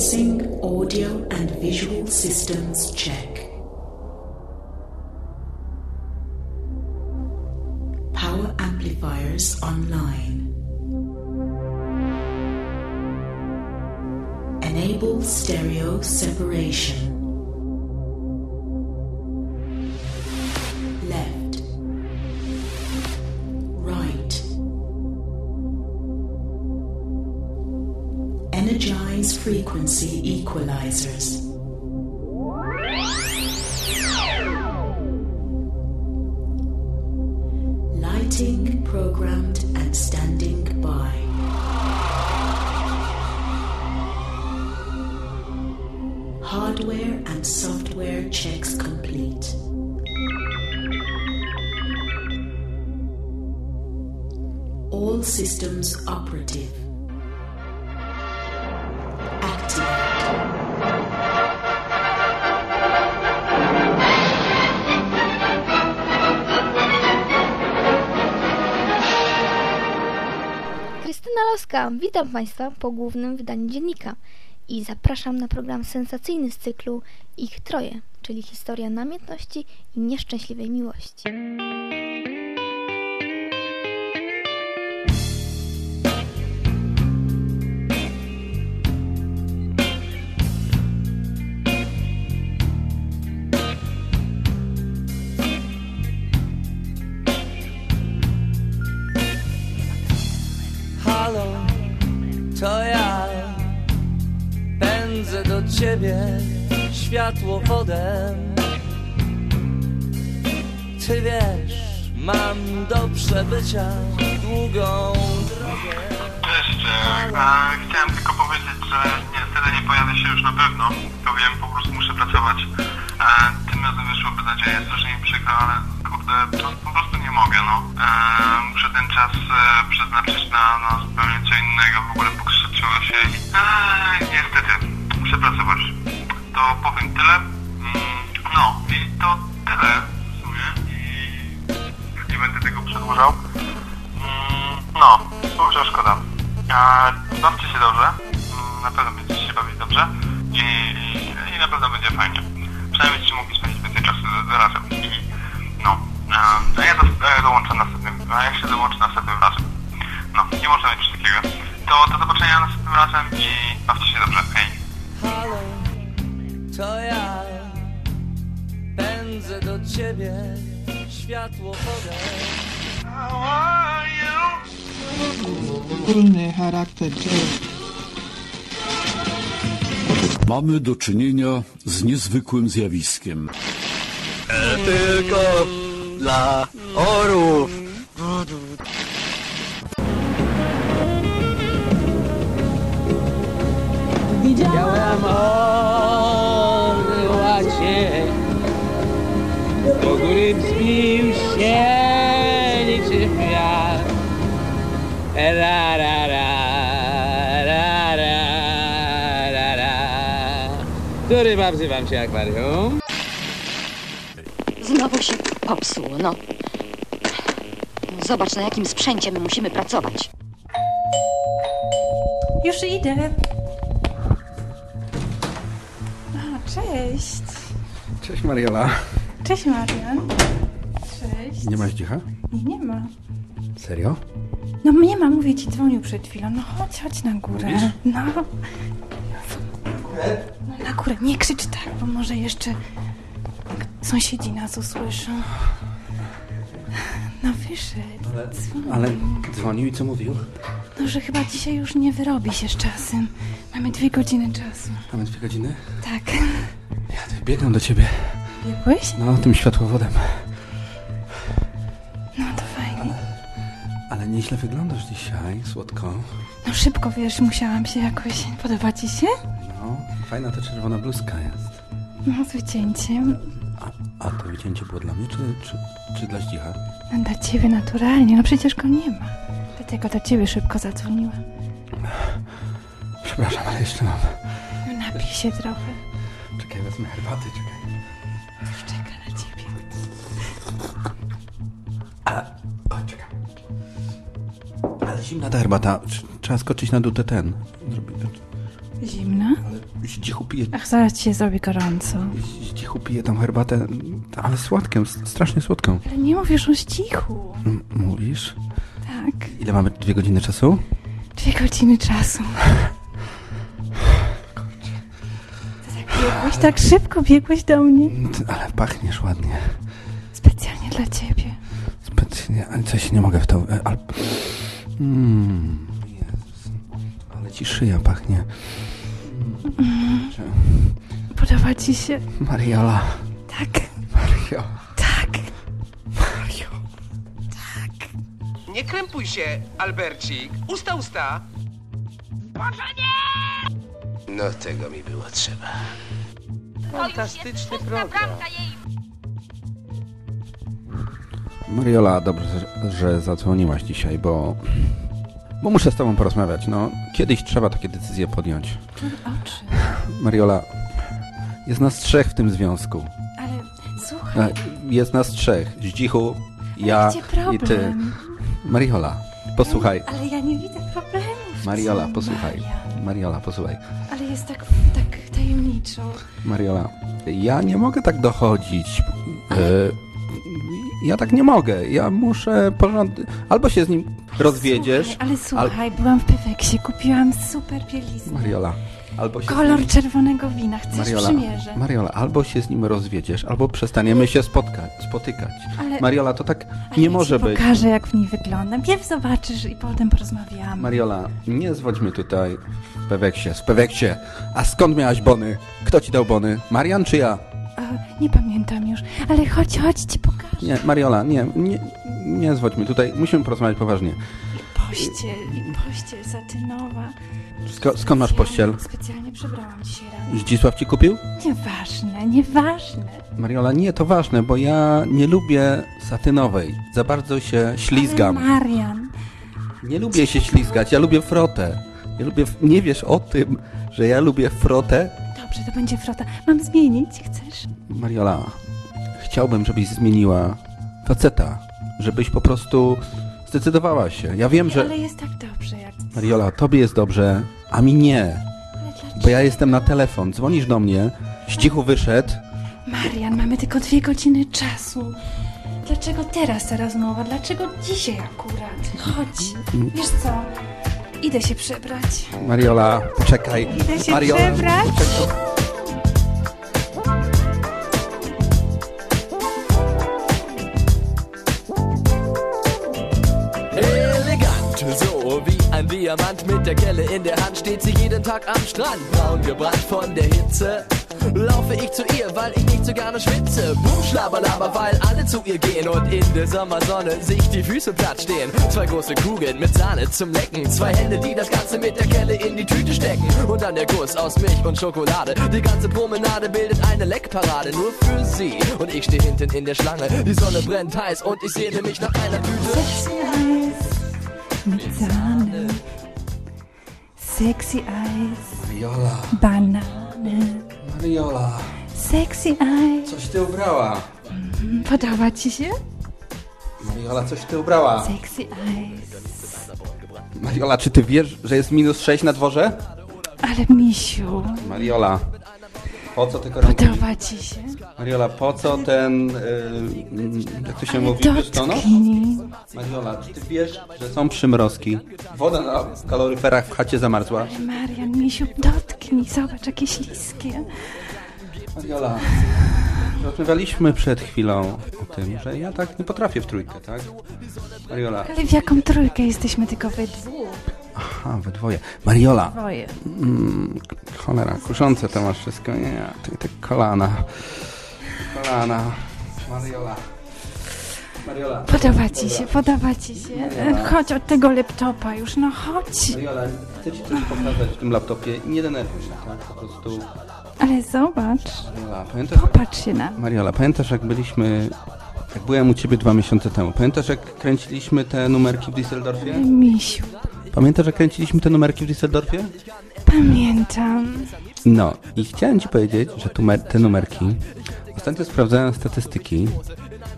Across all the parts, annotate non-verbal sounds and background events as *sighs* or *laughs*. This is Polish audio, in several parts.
Commencing audio and visual systems check. Power amplifiers online. Enable stereo separation. Frequency equalizers. Witam Państwa po głównym wydaniu dziennika i zapraszam na program sensacyjny z cyklu Ich Troje, czyli historia namiętności i nieszczęśliwej miłości. To ja pędzę do ciebie światłowodem. Ty wiesz, mam do przebycia długą drogę. Cześć, e, e, chciałem tylko powiedzieć, że niestety nie pojawię się już na pewno. To wiem, po prostu muszę pracować. E, tym razem wyszło bez nadziei, strasznie mi przykro, ale kurde, po prostu nie mogę, no. E, muszę ten czas e, przeznaczyć na, na zupełnie co innego, w ogóle pokrzyczyło się i e, niestety, muszę pracować. To powiem tyle. Mm, no, i to tyle w sumie i nie będę tego przedłużał. Mm, No, kurczę, szkoda. A, bawcie się dobrze. Mm, Na pewno będziecie się bawić dobrze. I, i na pewno będzie fajnie. Przynajmniej będziecie mogli spędzić więcej czasu z-. A ja się dołączę następnym razem. No, nie można mieć takiego. To do zobaczenia następnym razem i bawcie się dobrze. Hej. Halo, to ja pędzę do ciebie światłowodem. How are you? Ogólny charakter. Mamy do czynienia z niezwykłym zjawiskiem. tylko dla orów. Do góry wzbił się niczy wiatr. Ra, ra, ra, ra, ra, ra, ra. Który ma wzywam się akwarium? Znowu się popsuło, no. Zobacz, na jakim sprzęcie my musimy pracować. Już idę. A, cześć. Cześć Mariola. Cześć, Marian. Cześć. Nie masz dzicha? Nie, nie ma. Serio? No nie ma, mówię ci, dzwonił przed chwilą. No chodź, chodź na górę. No. No na górę, nie krzycz tak, bo może jeszcze sąsiedzi nas usłyszą. No wyszedł. dzwonił. Ale dzwonił i co mówił? No, że chyba dzisiaj już nie wyrobi się z czasem. Mamy dwie godziny czasu. Mamy dwie godziny? Tak. Ja biegam do ciebie. No, tym światłowodem. No to fajnie. Ale nieźle wyglądasz dzisiaj, słodko. No szybko, wiesz, musiałam się jakoś... Podoba ci się? No, fajna ta czerwona bluzka jest. No, z wycięciem. A, a to wycięcie było dla mnie, czy, czy, czy dla zdzicha? No, dla ciebie naturalnie, no przecież go nie ma. Dlatego do ciebie szybko zadzwoniłam. Przepraszam, ale jeszcze mam. No, napij się trochę. Czekaj, wezmę herbaty, czekaj. Zimna ta herbata. Tr- Trzeba skoczyć na dół te ten. Zrobić. Zimna? Ale Zdzichu pije, Ach, zaraz ci się zrobi gorąco. zdzichu pije tą herbatę, ale słodką, strasznie słodką. Ale nie mówisz o cichu. M- Mówisz? Tak. Ile mamy? Dwie godziny czasu? Dwie godziny czasu. Ty tak biegłeś, tak szybko biegłeś do mnie. Ale pachniesz ładnie. Specjalnie dla ciebie. Specjalnie, ale coś nie mogę w to... e, Ale... Mm, Jezus. Ale ci szyja pachnie. Podoba ci się? Mariola. Tak. Mario. Tak. Mario. Nie krępuj się, Albercik. Usta, usta. No tego mi było trzeba. Fantastyczny program. Mariola, dobrze, że zadzwoniłaś dzisiaj, bo... Bo muszę z tobą porozmawiać, no. Kiedyś trzeba takie decyzje podjąć. Oczy. Mariola, jest nas trzech w tym związku. Ale słuchaj, E, Jest nas trzech. Zdzichu, ja i ty. Mariola, posłuchaj. Ale ja nie widzę problemu. w Mariola, posłuchaj. Maria. Mariola, posłuchaj. Ale jest tak, tak tajemniczo. Mariola, ja nie mogę tak dochodzić. E, ja tak nie mogę. Ja muszę porządnie... Albo się z nim rozwiedziesz. Słuchaj, ale słuchaj, byłam w Peweksie, kupiłam super bieliznę. Mariola, albo się Kolor nim... czerwonego wina. Chcesz Mariola, przymierze? Mariola, albo się z nim rozwiedziesz, albo przestaniemy się spotkać, spotykać. Ale- Mariola, to tak Ale nie ja może być. pokażę, jak w niej wyglądam. Pierw zobaczysz i potem porozmawiamy. Mariola, nie zwodźmy tutaj w Peweksie, z Peweksie. A skąd miałaś bony? Kto ci dał bony? Marian czy ja? Nie pamiętam już, ale chodź, chodź, ci pokażę. Nie, Mariola, nie, nie, nie zwodźmy tutaj. Musimy porozmawiać poważnie. Pościel, pościel satynowa. Sko skąd masz pościel? Specjalnie przebrałam dzisiaj rano. Zdzisław ci kupił? Nieważne, nieważne. Mariola, nie, to ważne, bo ja nie lubię satynowej. Za bardzo się ślizgam. Ale Marian, Nie lubię się ślizgać, ja lubię frotę. Ja lubię, nie wiesz o tym, że ja lubię frotę? Dobrze, to będzie frota. Mam zmienić, chcesz? Mariola, chciałbym, żebyś zmieniła faceta. Żebyś po prostu zdecydowała się. Ja wiem, że... Ale jest tak dobrze, jak... Mariola, tobie jest dobrze, a mi nie. Bo ja jestem na telefon, dzwonisz do mnie, Zdzichu wyszedł. Marian, mamy tylko dwie godziny czasu. Dlaczego teraz ta rozmowa? Dlaczego dzisiaj akurat? Chodź. Wiesz co? Idę się przebrać. Mariola, poczekaj. Idę się Mariola, przebrać. poczekaj. Elegant, so wie ein Diamant mit der Kelle in der Hand steht sie jeden Tag am Strand. Braun gebrannt von der Hitze. Laufe ich zu ihr, weil ich nicht so gerne schwitze. Boom, schlabberlaber, weil alle zu ihr gehen und in der Sommersonne sich die Füße platt stehen. Zwei große Kugeln mit Sahne zum Lecken. Zwei Hände, die das Ganze mit der Kelle in die Tüte stecken. Und dann der Kuss aus Milch und Schokolade. Die ganze Promenade bildet eine Leckparade nur für sie. Und ich stehe hinten in der Schlange. Die Sonne brennt heiß und ich sehne mich nach einer Tüte. Sexy Eis mit Sahne. Sexy Eis, Mariola, Banane. Mariola, Sexy Eis. coś ty ubrała. Podoba ci się? Mariola, coś ty ubrała. Sexy Eis. Mariola, czy ty wiesz, że jest minus 6 na dworze? Ale misiu, Mariola, po co te koronki? podoba ci się? Mariola, po co ten, y, jak to się mówi, biustonosz? Dotknij. Mariola, czy ty wiesz, że są przymrozki? Woda na kaloryferach w chacie zamarzła. Marian, misiu, dotknij. Zobacz, jakie śliskie. Mariola, rozmawialiśmy przed chwilą o tym, że ja tak nie potrafię w trójkę, tak? Mariola, Ale w jaką trójkę jesteśmy tylko we dwóch? Aha, we dwoje. Mariola, Dwoje. mm, cholera, kuszące to masz wszystko, nie, nie, te, te kolana, kolana, Mariola. Mariola. Podoba ci się, podoba ci się. Chodź od tego laptopa już, no chodź. Mariola, chcę ci coś pokazać w tym laptopie. Nie denerwuj się, tak? Po prostu... Ale zobacz, Mariola, pamiętasz... popatrz się na. Mariola, pamiętasz jak byliśmy... Jak byłem u ciebie dwa miesiące temu. Pamiętasz jak kręciliśmy te numerki w Düsseldorfie? Misiu, Pamiętasz jak kręciliśmy te numerki w Düsseldorfie? pamiętam. No i chciałem ci powiedzieć, że te numerki... Ostatnio sprawdzałem statystyki.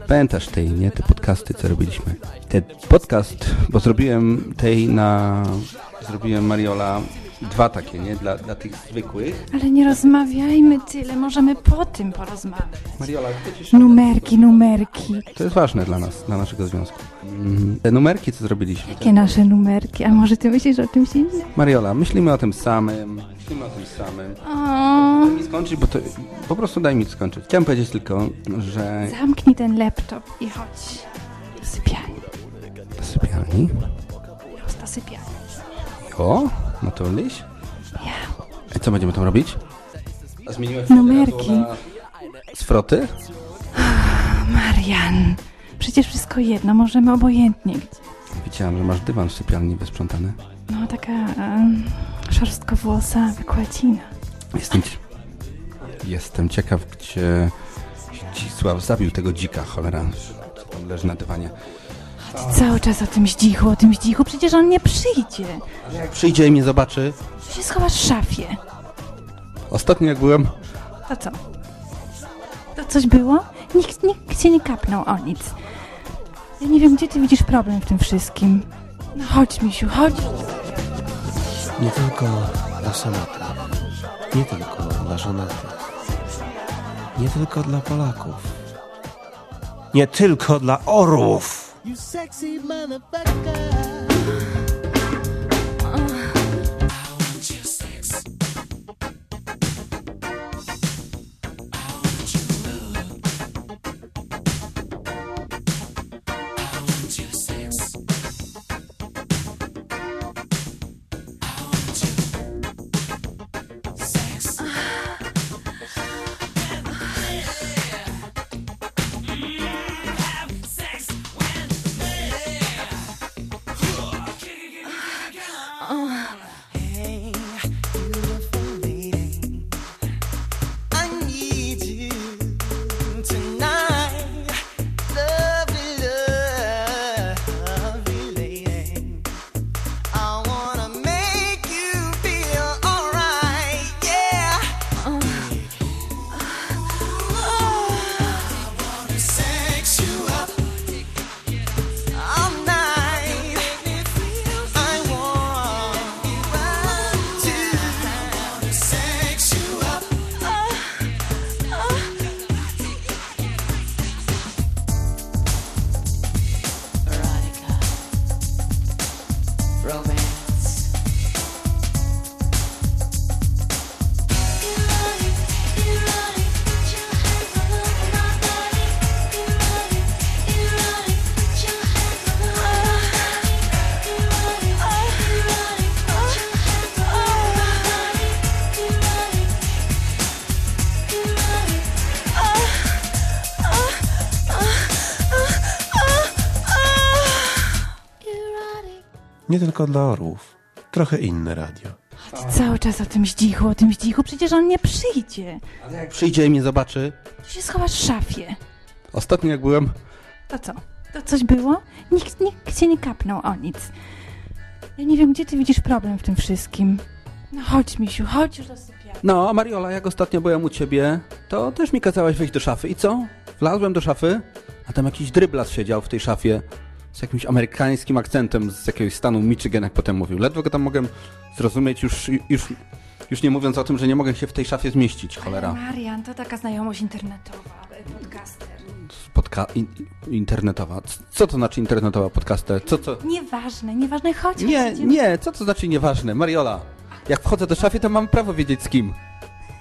Pamiętasz tej, nie? Te podcasty, co robiliśmy. Ten podcast, bo zrobiłem tej na... Zrobiłem Mariola Dwa takie, nie? Dla, dla tych zwykłych. Ale nie rozmawiajmy tyle, możemy po tym porozmawiać. Mariola, chcecie Numerki, numerki. To jest ważne dla nas, dla naszego związku. Mm, Te numerki, co zrobiliśmy. Jakie nasze numerki? A może ty myślisz o czymś innym? Mariola, myślimy o tym samym. Myślimy o tym samym. O, Daj mi skończyć, bo to... Po prostu daj mi skończyć. Chciałem powiedzieć tylko, że... zamknij ten laptop i chodź. Do sypialni. Do sypialni? Już do sypialni. O, no to liś. Ja. I co będziemy tam robić? Zmieniłeś Numerki. Z froty? *sighs* Marian, przecież wszystko jedno, możemy obojętnie. Widziałam, że masz dywan w sypialni wysprzątany. No taka um, szorstkowłosa wykładzina. Jestem, ci- Jestem ciekaw, gdzie Zdzisław zabił tego dzika, cholera. Co tam leży na dywanie. Ty cały czas o tym zdzichu, o tym zdzichu, przecież on nie przyjdzie. Jak przyjdzie i mnie zobaczy. Ty się schowasz w szafie. Ostatnio jak byłem... To co? To coś było? Nikt, nikt cię nie kapnął o nic. Ja nie wiem, gdzie ty widzisz problem w tym wszystkim. No chodź, misiu, chodź. Nie tylko dla samotnych, nie tylko dla żonatych, nie tylko dla Polaków, nie tylko dla orłów. You sexy motherfucker. Nie tylko dla orłów, trochę inne radio. Ty cały czas o tym zdzichu, o tym zdzichu, przecież on nie przyjdzie. Ale jak przyjdzie i mnie zobaczy... Ty się schowasz w szafie. Ostatnio jak byłem... To co? To coś było? Nikt, nikt cię nie kapnął o nic. Ja nie wiem, gdzie ty widzisz problem w tym wszystkim. No chodź, misiu, chodź już do sypialni. No, a Mariola, jak ostatnio byłem u ciebie, to też mi kazałaś wejść do szafy. I co? Wlazłem do szafy, a tam jakiś dryblas siedział w tej szafie z jakimś amerykańskim akcentem z jakiegoś stanu Michigan, jak potem mówił. Ledwo go tam mogłem zrozumieć, już, już, już nie mówiąc o tym, że nie mogę się w tej szafie zmieścić, cholera. Marian, to taka znajomość internetowa, podcaster. Podka in, internetowa. Co to znaczy internetowa podcaster? Co, co? Nieważne, nieważne, chodź. Nie, idziemy. nie, co to znaczy nieważne? Mariola, jak wchodzę do szafy, to mam prawo wiedzieć z kim.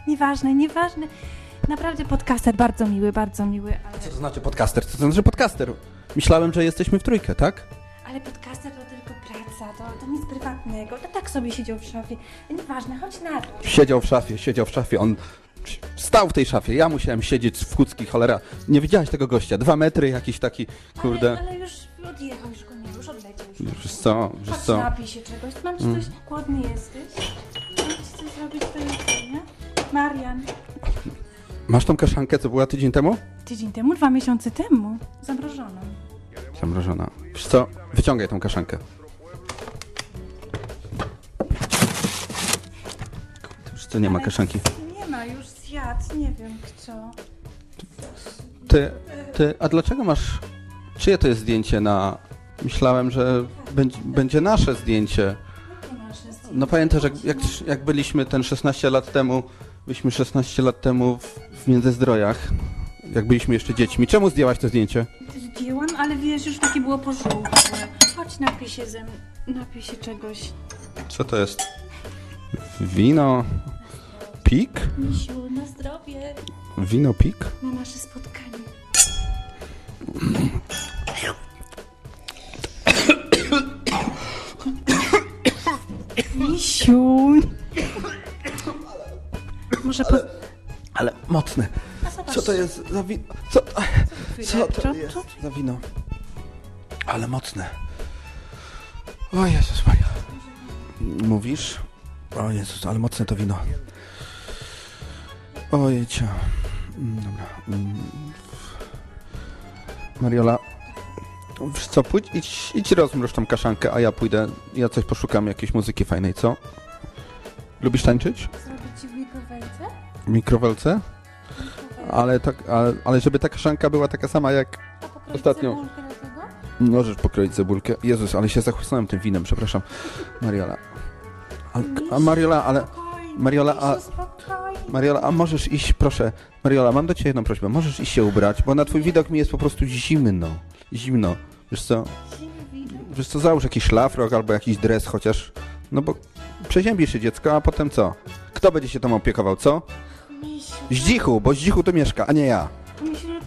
Nieważne, nieważne. Naprawdę podcaster bardzo miły, bardzo miły, ale, Co to znaczy podcaster? Co to znaczy podcaster? Myślałem, że jesteśmy w trójkę, tak? ale podcaster to tylko praca, to, to nic prywatnego. To tak sobie siedział w szafie. Nieważne, chodź na dół. Siedział w szafie, siedział w szafie, on stał w tej szafie, ja musiałem siedzieć w kucki, cholera. Nie widziałeś tego gościa, dwa metry, jakiś taki, kurde. Ale, ale już odjechał, już go nie, już odleciał. Już. Wiesz co, wiesz Chodź, co? napij się czegoś. Mam ci Mm. coś, głodny jesteś? Mam ci coś zrobić do jedzenia? Marian, Masz tą kaszankę, co była tydzień temu? tydzień temu, dwa miesiące temu, zamrożoną. Zamrożona. Wiesz co, wyciągaj tą kaszankę. Wiesz co, nie ma kaszanki. Nie ma, już zjadł, nie wiem kto. Ty, ty, a dlaczego masz... Czyje to jest zdjęcie na... Myślałem, że będzie, będzie nasze zdjęcie. Jakie nasze zdjęcie? No pamiętasz, jak, jak, jak byliśmy ten 16 lat temu, byliśmy 16 lat temu w, w Międzyzdrojach, jak byliśmy jeszcze dziećmi. Czemu zdjęłaś to zdjęcie? Wiesz, już takie było pożółkłe. Chodź, napij się ze mną. Napij się czegoś. Co to jest? Wino... Pik? Misiu, na zdrowie. Wino pik? Na nasze spotkanie. Misiu. Może po... Ale mocne. Co to jest za wino? Co, co to jest za wino? Ale mocne. O Jezus Maria. Mówisz? O Jezus, ale mocne to wino. Ojejcia. Mm, Dobra. Mm. Mariola, wiesz co, pójdź, idź, idź rozmrozz tą kaszankę, a ja pójdę, ja coś poszukam jakiejś muzyki fajnej, co? Lubisz tańczyć? Zrobić ci w mikrowelce? W mikrowelce? Ale, tak, ale, ale żeby ta kaszanka była taka sama jak ostatnio. Możesz pokroić cebulkę. Jezus, ale się zachłysnąłem tym winem, przepraszam. Mariola. A, a Mariola, ale... Mariola, a... Mariola, a możesz iść, proszę. Mariola, mam do ciebie jedną prośbę. Możesz iść się ubrać, bo na twój widok mi jest po prostu zimno. Zimno. Wiesz co? Wiesz co, załóż jakiś szlafrok albo jakiś dres chociaż. No bo przeziębisz się dziecko, a potem co? Kto będzie się tą opiekował, co? Zdzichu, bo Zdzichu tu mieszka, a nie ja.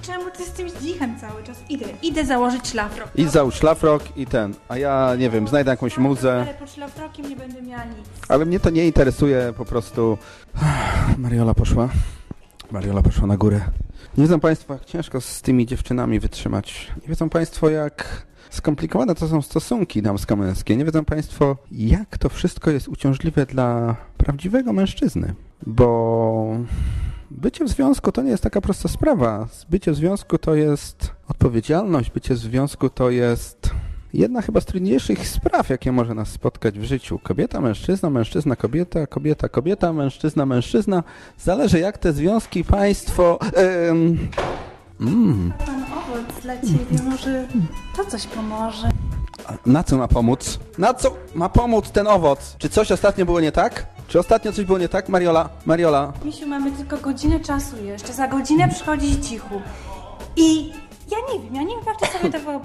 Czemu ty z tym zdzichem cały czas? Idę, idę założyć szlafrok. Idź załóż szlafrok i ten. A ja, nie wiem, znajdę jakąś muzę. Ale pod szlafrokiem nie będę miała nic. Ale mnie to nie interesuje, po prostu... *sighs* Mariola poszła. Mariola poszła na górę. Nie wiedzą Państwo, jak ciężko z tymi dziewczynami wytrzymać. Nie wiedzą Państwo, jak skomplikowane to są stosunki damsko-męskie. Nie wiedzą Państwo, jak to wszystko jest uciążliwe dla prawdziwego mężczyzny. Bo bycie w związku to nie jest taka prosta sprawa. Bycie w związku to jest odpowiedzialność, bycie w związku to jest jedna chyba z trudniejszych spraw, jakie może nas spotkać w życiu. Kobieta, mężczyzna, mężczyzna, kobieta, kobieta, kobieta, mężczyzna, mężczyzna. Zależy jak te związki państwo... Em, mm, Pan owoc dla ciebie, może to coś pomoże. a na co ma pomóc? Na co ma pomóc ten owoc? Czy coś ostatnio było nie tak? Czy ostatnio coś było nie tak? Mariola, Mariola, Misiu, mamy tylko godzinę czasu jeszcze. Za godzinę przychodzi cichu. I ja nie wiem, ja nie wiem, jak ty sobie to wiem.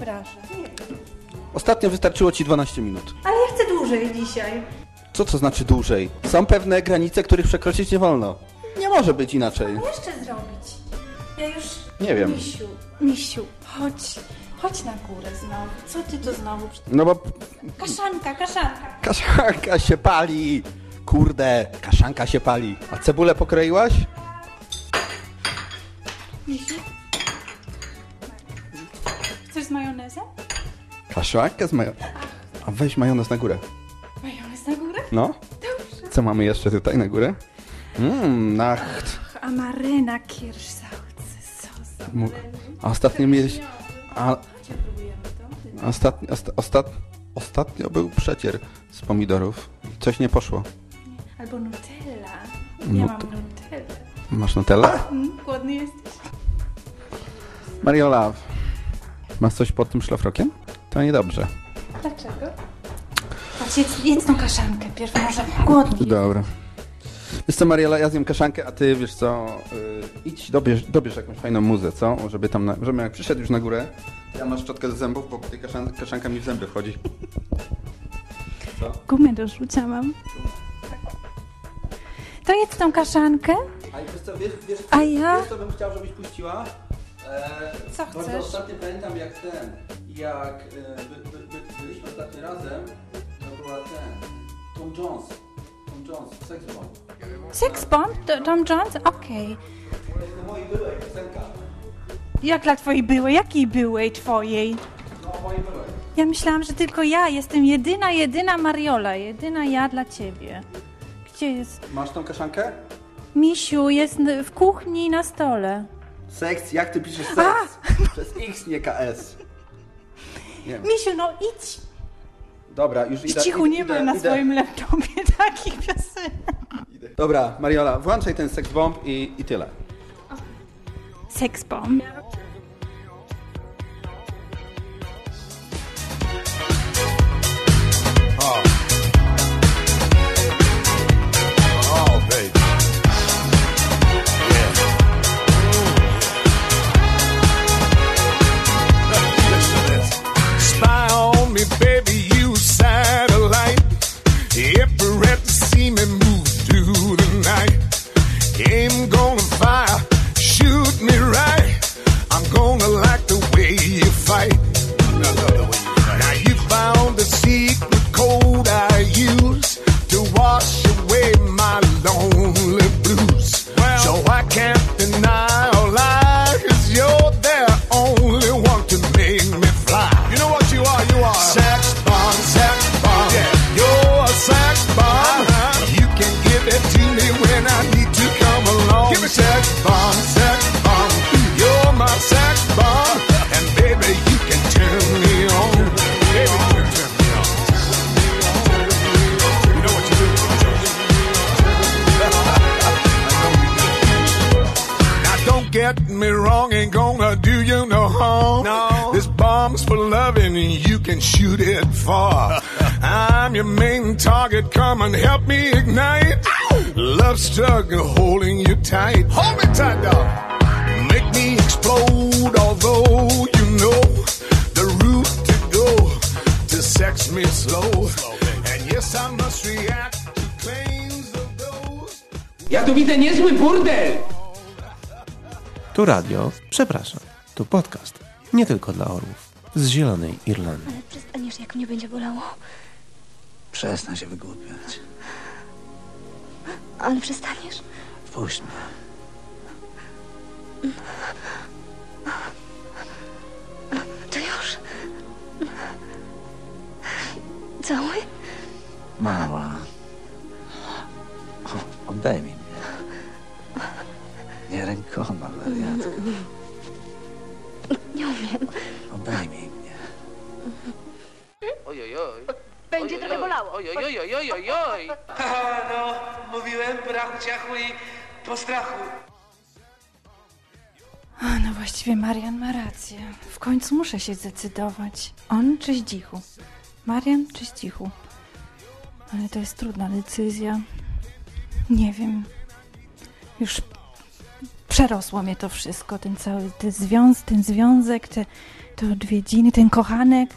ostatnio wystarczyło ci 12 minut. Ale ja chcę dłużej dzisiaj. Co to znaczy dłużej? Są pewne granice, których przekroczyć nie wolno. Nie może być inaczej. Co jeszcze zrobić? Ja już... Nie wiem. Misiu, Misiu, chodź. Chodź na górę znowu. Co ty tu znowu? No bo Kaszanka, kaszanka. Kaszanka się pali! Kurde, kaszanka się pali. A cebulę pokroiłaś? Chcesz z majonezem? Kaszankę z majo... A weź majonez na górę. Majonez na górę? No? Co mamy jeszcze tutaj na górę? Mmm, nacht. Amaryna, kirszałcy, sos. Mu- A ostatnio mieliś... A... Ostatnio, osta, ostat... Ostatnio był przecier z pomidorów. Coś nie poszło. Albo Nutella. Ja to- mam Nutellę. Masz Nutella? Mm, głodny jesteś? Mariola, masz coś pod tym szlafrokiem? To niedobrze. Dlaczego? Patrz, jedz, jedz tą kaszankę. Pierw może głodny. Dobra. Wiesz co, Mariela, ja zjem kaszankę, a ty, wiesz co, y, idź, dobierz, dobierz jakąś fajną muzę, co? Żeby tam, na, jak przyszedł już na górę, to ja masz szczotkę do zębów, bo tej kaszan, kaszanka mi w zęby wchodzi. *laughs* Co? Gumę do rzucia mam. To jedz tą kaszankę. A wiesz co, wiesz, wiesz, A ja? wiesz co bym chciał, żebyś puściła? E, Co Bardzo chcesz? ostatnio pamiętam jak ten, jak e, by, by, by, byliśmy ostatni razem, to była ten, Tom Jones. Tom Jones, Sex Bomb. Sex Bomb? To Tom Jones? Okej. To mojej byłej piosenka. Jak dla twojej byłej? Jakiej byłej twojej? No, mojej byłej. Ja myślałam, że tylko ja jestem jedyna, jedyna Mariola. Jedyna ja dla ciebie. Gdzie jest? Masz tą kaszankę? Misiu jest w kuchni na stole. Seks, jak ty piszesz seks? Przez X, nie KS. Nie wiem. Misiu, no idź. Dobra, już idę. Cichu nie ma idę, na idę. swoim laptopie *laughs* takich piosenek. Dobra, Mariola, włączaj ten seks bomb i, i tyle. Sex Bomb. And shoot it far. I'm your main target, come and help me ignite. Love struggle holding you tight. Hold me tight, dog. Make me explode, although you know the route to go to sex me slow. And yes, I must react to claims of those. Ja tu widzę niezły burdel! Tu radio, przepraszam, tu podcast. Nie tylko dla orłów. Z Zielonej Irlandii. Ale przestaniesz, jak mnie będzie bolało. Przestań się wygłupiać. Ale przestaniesz? Wpuść mnie. To już. Cały? Mała. Oddaj mi mnie. Nie rękoma, wariatka. Będzie trochę bolało. Ojojojojojojoj. Haha, no, mówiłem, brachu ciachu i po strachu. A, no właściwie Marian ma rację. W końcu muszę się zdecydować. On czy Zdzichu? Marian czy Zdzichu? Ale to jest trudna decyzja. Nie wiem. Już przerosło mnie to wszystko. Ten cały ten, związ, ten związek, te, te odwiedziny, ten kochanek.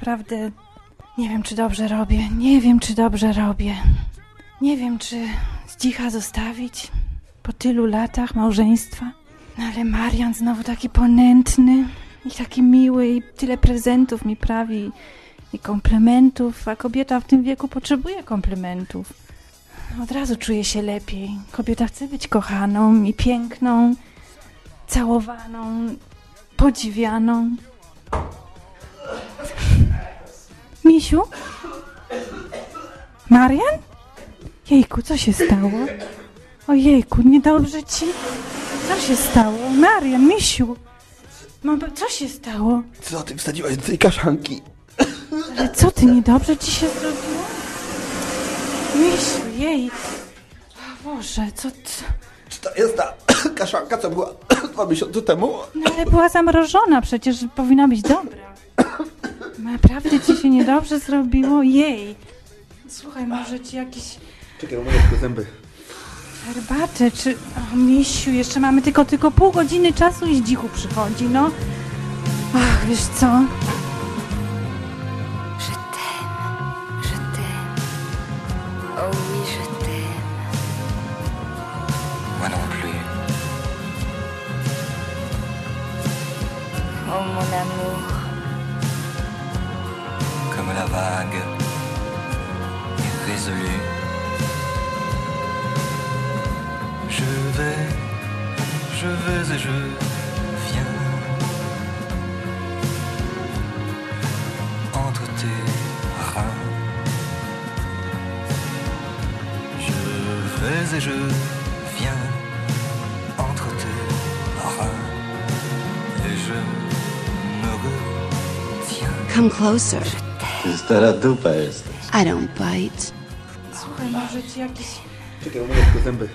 Naprawdę nie wiem, czy dobrze robię. Nie wiem, czy dobrze robię. Nie wiem, czy Zdzicha zostawić po tylu latach małżeństwa. No ale Marian znowu taki ponętny i taki miły i tyle prezentów mi prawi i komplementów, a kobieta w tym wieku potrzebuje komplementów. Od razu czuje się lepiej. Kobieta chce być kochaną i piękną, całowaną, podziwianą. Misiu? Marian? Jejku, co się stało? Ojejku, niedobrze ci? Co się stało? Marian, misiu! Mam, co się stało? Co ty wsadziłaś do tej kaszanki? Ale co ty, niedobrze ci się zrobiło? Misiu, jej! O Boże, co ty... Czy to jest ta *coughs* kaszanka, co była *coughs* dwa miesiące temu? No ale była zamrożona, przecież powinna być dobra. *coughs* Naprawdę ci się niedobrze zrobiło? Jej! Słuchaj, może ci jakiś Czekaj, umyję tylko zęby. herbatę, czy... O, misiu, jeszcze mamy tylko, tylko pół godziny czasu i Zdzichu przychodzi, no. Ach, wiesz co? Je t'aime, je t'aime. Oh oui, je t'aime. Moi non plus. Oh mon amour. La vague, irrésolue. Je vais, je vais et je viens. Entre tes reins. Je vais et je viens. Entre tes reins. Et je me retiens. Come closer. Stara dupa jest. I don't bite. Słuchaj, może ci jakiś Czekaj, umyję tylko zęby.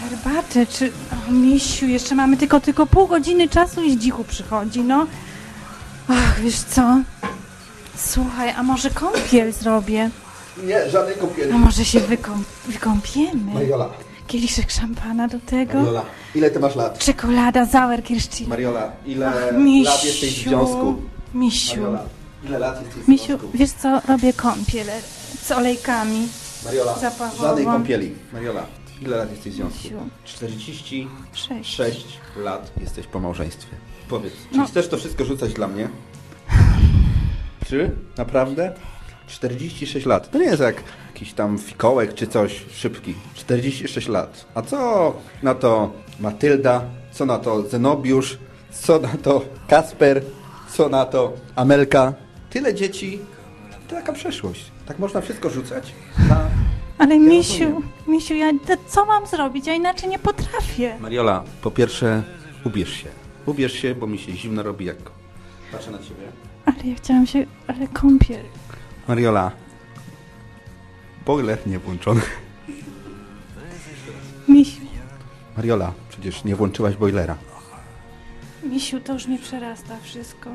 herbatę, czy... O, misiu, jeszcze mamy tylko, tylko pół godziny czasu i Zdzichu przychodzi, no. Ach, wiesz co? Słuchaj, a może kąpiel zrobię? Nie, żadnej kąpieli. A może się wykąp wykąpiemy? Mariola, Kieliszek szampana do tego? Mariola, ile ty masz lat? Czekolada, Sauerkirstin. Mariola, ile Ach, lat jesteś w misiu, związku? Misiu. Mariola, ile lat jesteś w Misiu, związku? wiesz co? Robię kąpiel z olejkami. Mariola, Zapachową. żadnej kąpieli. Mariola, ile lat jesteś w związku? Misiu. 46 lat jesteś po małżeństwie. Powiedz, czy No. chcesz to wszystko rzucać dla mnie? *laughs* Czy? Naprawdę? 46 lat. To nie jest jak jakiś tam fikołek czy coś szybki. 46 lat. A co na to Matylda? Co na to Zenobiusz? Co na to Kasper? Co na to Amelka? Tyle dzieci. To taka przeszłość. Tak można wszystko rzucać? Na... Ale Ja Misiu, rozumiem. Misiu, ja co mam zrobić? Ja inaczej nie potrafię. Mariola, po pierwsze ubierz się. Ubierz się, bo mi się zimno robi jak... Patrzę na ciebie. Ale ja chciałam się... Ale kąpiel. Mariola. Boiler nie włączony. Misiu. Mariola, przecież nie włączyłaś boilera. Misiu, to już mnie przerasta wszystko.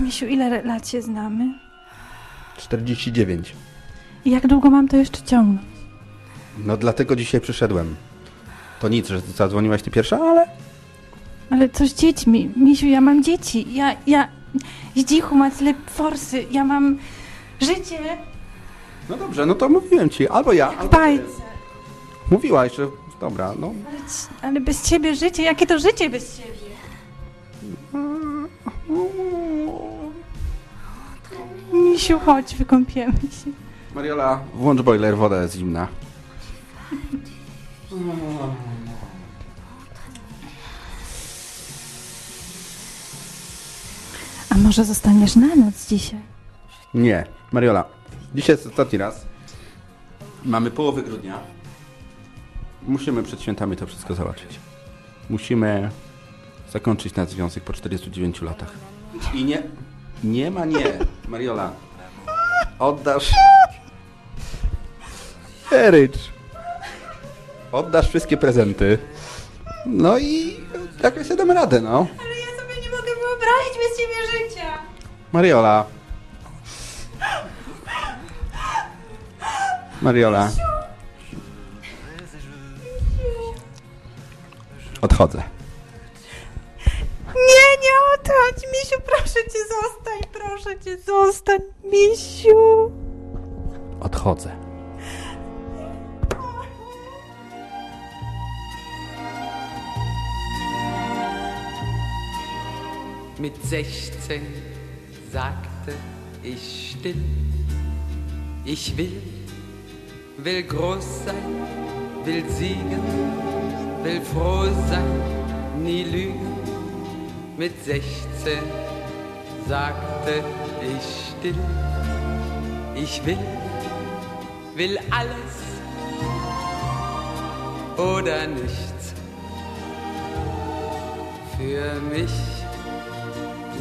Misiu, ile lat się znamy? 49. I jak długo mam to jeszcze ciągnąć? No dlatego dzisiaj przyszedłem. To nic, że zadzwoniłaś ty pierwsza, ale Ale co z dziećmi? Misiu, ja mam dzieci. Ja, ja... Zdzichu ma tyle forsy. Ja mam życie No dobrze, no to mówiłem ci, albo ja, albo ty. bajce. Mówiłaś, że dobra, no. Ale, c- ale bez ciebie życie? Jakie to życie bez ciebie? Misiu, chodź, wykąpiemy się. Mariola, włącz boiler, woda jest zimna. A może zostaniesz na noc dzisiaj? Nie, Mariola, dzisiaj jest ostatni raz. Mamy połowę grudnia. Musimy przed świętami to wszystko załatwić. Musimy zakończyć nasz związek po 49 latach. I nie, nie ma nie, Mariola. Oddasz... Erycz. Oddasz wszystkie prezenty. No i jakoś sobie damy radę, no. Ale ja sobie nie mogę wyobrazić bez ciebie życia. Mariola. Mariola. Odchodzę. Odchodź, Misiu, proszę cię, zostań, proszę cię, zostań, Misiu. Odchodzę. Mit 16 sagte ich still, ich will, will groß sein, will siegen, will froh sein, nie lügen. Mit 16 sagte ich still, ich will, will alles oder nichts. Für mich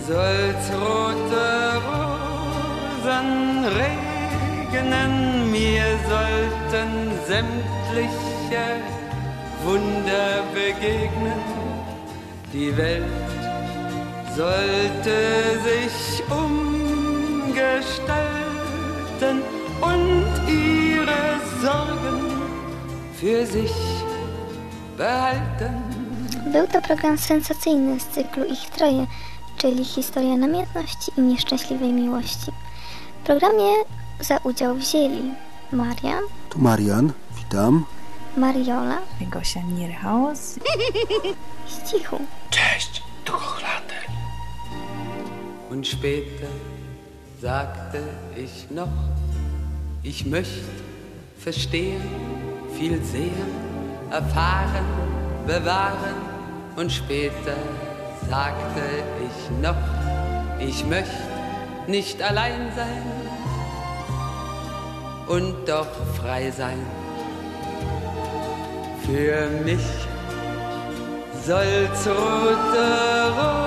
soll's rote Rosen regnen, mir sollten sämtliche Wunder begegnen. Die Welt sollte sich umgestalten und ihre Sorgen für sich behalten. Był to program sensacyjny z cyklu Ich Troje, czyli historia namiętności i nieszczęśliwej miłości. W programie za udział wzięli Marian, Tu Marian, witam. Mariola, Gosia Nierhaus. Zdzichu. Cześć. Und später sagte ich noch, ich möchte verstehen, viel sehen, erfahren, bewahren. Und später sagte ich noch, ich möchte nicht allein sein und doch frei sein. Für mich soll's rote Rosen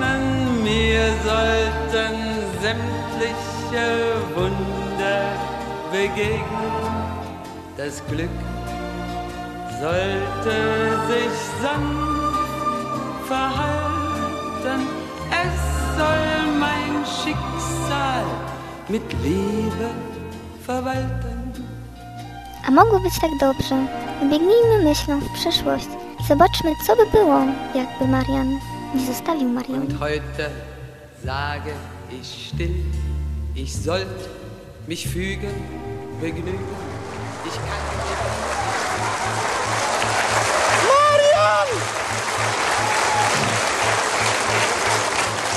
regnen, mir sollten sämtliche Wunder begegnen. Das Glück sollte sich sanft verhalten, es soll mein Schicksal mit Liebe verwalten. A mogło być tak dobrze. Biegnijmy myślą w przyszłość zobaczmy, co by było, jakby Marian nie zostawił Mariony. Und heute sage ich still, ich sollt mich fügen, begnügen. Ich kann Marian!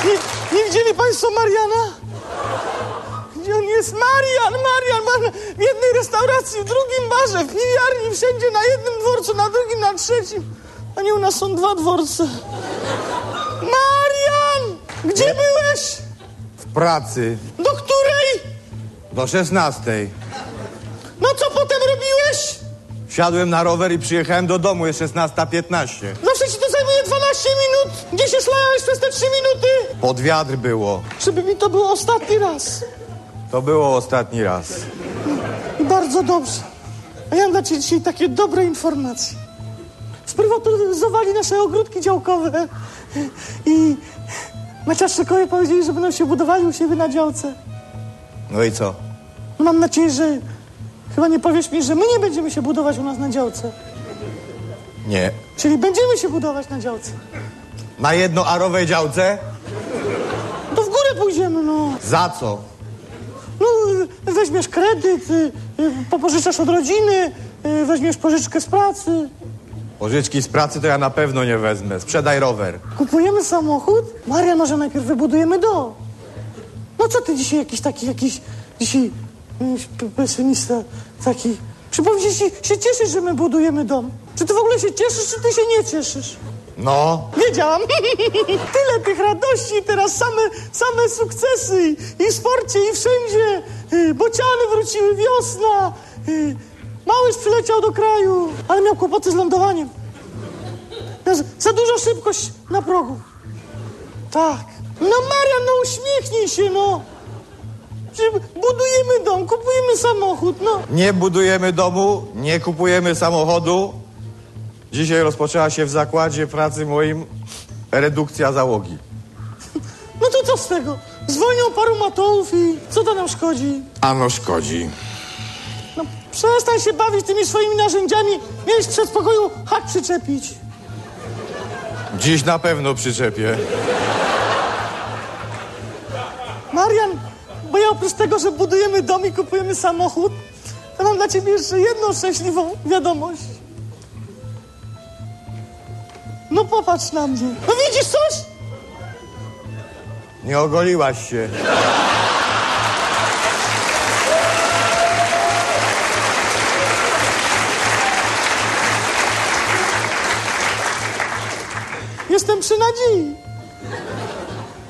Nie, nie widzieli Państwo Mariana? Gdzie on jest? Marian, Marian, Marian! W jednej restauracji, w drugim barze, w piwiarni, wszędzie, na jednym dworcu, na drugim, na trzecim. A nie, u nas są dwa dworce. Marian! Gdzie byłeś? W pracy. Do której? Do 16. No co potem robiłeś? Wsiadłem na rower i przyjechałem do domu, jest 16.15. Zawsze ci to zajmuje 12 minut. Gdzie się szlałeś przez te 3 minuty? Pod wiatr było. Żeby mi to było ostatni raz. To było ostatni raz. Bardzo dobrze. A ja mam dla ciebie dzisiaj takie dobre informacje. Sprywatyzowali nasze ogródki działkowe i Maciaszczykowie powiedzieli, że będą się budowali u siebie na działce. No i co? Mam nadzieję, że chyba nie powiesz mi, że my nie będziemy się budować u nas na działce. Nie. Czyli będziemy się budować na działce. Na jednoarowej działce? To w górę pójdziemy, no. Za co? No, weźmiesz kredyt, y, y, popożyczasz od rodziny, y, weźmiesz pożyczkę z pracy. Pożyczki z pracy to ja na pewno nie wezmę. Sprzedaj rower. Kupujemy samochód, Maria, może najpierw wybudujemy dom. No co ty dzisiaj jakiś taki, jakiś, dzisiaj jakiś p- pesymista taki. Przypomnij się, się cieszysz, że my budujemy dom. Czy ty w ogóle się cieszysz, czy ty się nie cieszysz? No. Wiedziałam. *laughs* Tyle tych radości, teraz same, same sukcesy i, w sporcie, i wszędzie. Y, Bociany wróciły, wiosna. Małyż przyleciał do kraju, ale miał kłopoty z lądowaniem. Miał za- dużo szybkość na progu. Tak. No Marian, no uśmiechnij się, no. Budujemy dom, kupujemy samochód, no. Nie budujemy domu, nie kupujemy samochodu. Dzisiaj rozpoczęła się w zakładzie pracy moim redukcja załogi. No to co z tego? Zwolnią paru matołów i co to nam szkodzi? Ano szkodzi. Przestań się bawić tymi swoimi narzędziami. Miałeś przed pokoju hak przyczepić. Dziś na pewno przyczepię. Marian, bo ja oprócz tego, że budujemy dom i kupujemy samochód, to mam dla ciebie jeszcze jedną szczęśliwą wiadomość. No popatrz na mnie. No widzisz coś? Nie ogoliłaś się.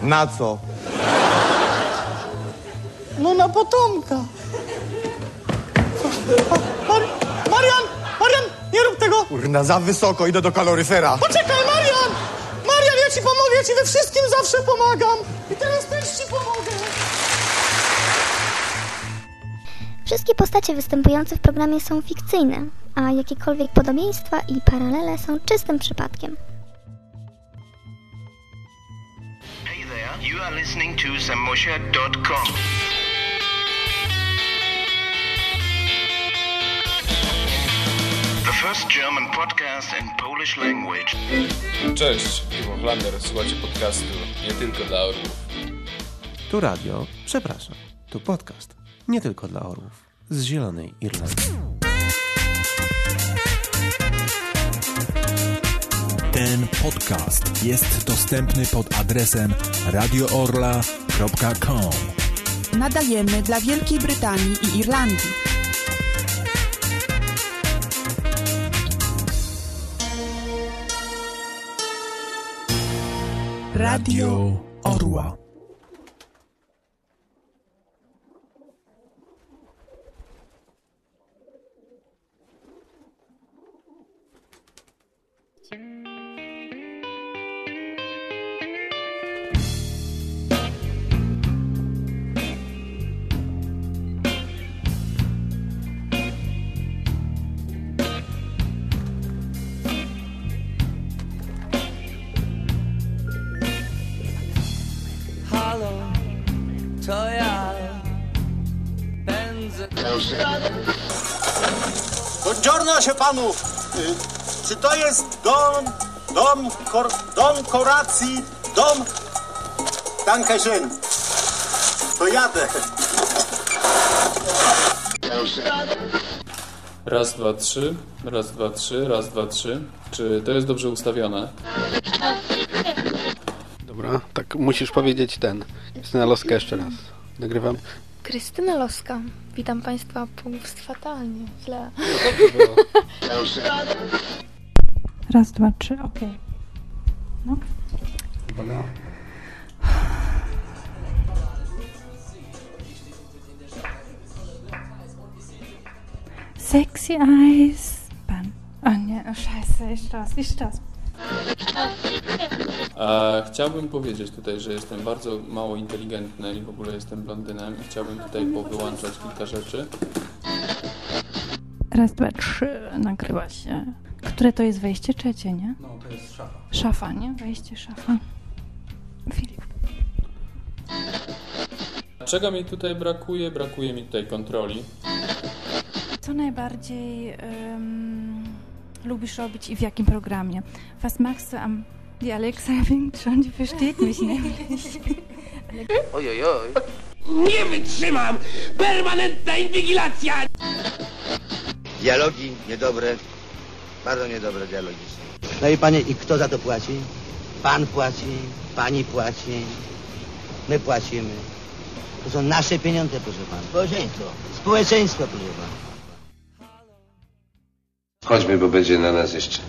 Na co? No na potomka. Mar Marian, Marian, nie rób tego. Kurna, za wysoko, idę do kaloryfera. Poczekaj, Marian! Marian, ja ci pomogę, ja ci we wszystkim zawsze pomagam. I teraz też ci pomogę. Wszystkie postacie występujące w programie są fikcyjne, a jakiekolwiek podobieństwa i paralele są czystym przypadkiem. Are listening to samosha.com. The first German podcast in Polish language. Cześć, Timo Hlander, słuchacie podcastu nie tylko dla orłów. Tu radio, przepraszam, tu podcast. Nie tylko dla orłów. Z Zielonej Irlandii. Ten podcast jest dostępny pod adresem radioorla.com. Nadajemy dla Wielkiej Brytanii i Irlandii. Radio Orła. Się panów. Y, Czy to jest dom, dom, kor, dom koracji, dom... Danke schön. To jadę. Raz, dwa, trzy, raz, dwa, trzy, raz, dwa, trzy. Czy to jest dobrze ustawione? Dobra, tak musisz powiedzieć ten. Justyna Loska jeszcze raz. Nagrywam. Krystyna Loska. Witam Państwa półst fatalnie, źle. Raz, dwa, trzy, okej. No. Uwaga. Sexy eyes. Pan. O nie, o jeszcze raz, jeszcze raz. A chciałbym powiedzieć tutaj, że jestem bardzo mało inteligentny i w ogóle jestem blondynem i chciałbym tutaj powyłączać kilka rzeczy. Raz, dwa, trzy. Nagrywa się. Które to jest wejście? Trzecie, nie? No, to jest szafa. Szafa, nie? Wejście, szafa. Filip. Czego mi tutaj brakuje? Brakuje mi tutaj kontroli. Co najbardziej em, lubisz robić i w jakim programie? Was machst du am Die Alexa winkt schon, die versteht mich nämlich. Ojojoj. Nie wytrzymam! Permanentna inwigilacja! Dialogi niedobre, bardzo niedobre dialogi. No i panie, i kto za to płaci? Pan płaci, pani płaci, my płacimy. To są nasze pieniądze, proszę pana. Społeczeństwo. Społeczeństwo, proszę pana. Chodźmy, bo będzie na nas jeszcze.